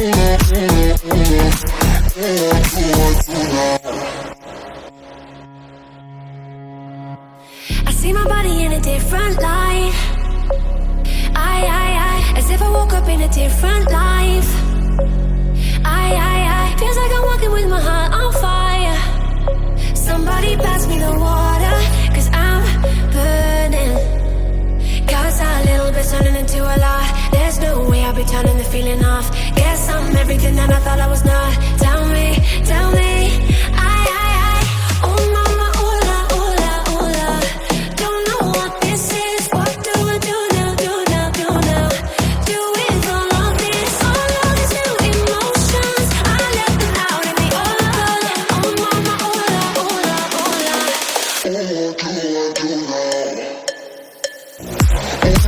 This is See my body in a different light. I, I, I, as if I woke up in a different life. I, I, I, feels like I'm walking with my heart on fire. Somebody pass me the water, cause I'm burning. Cause a little bit turning into a lot. There's no way I'll be turning the feeling off. Guess I'm everything that I thought I was not.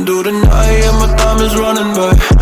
running through the night and my time is running by.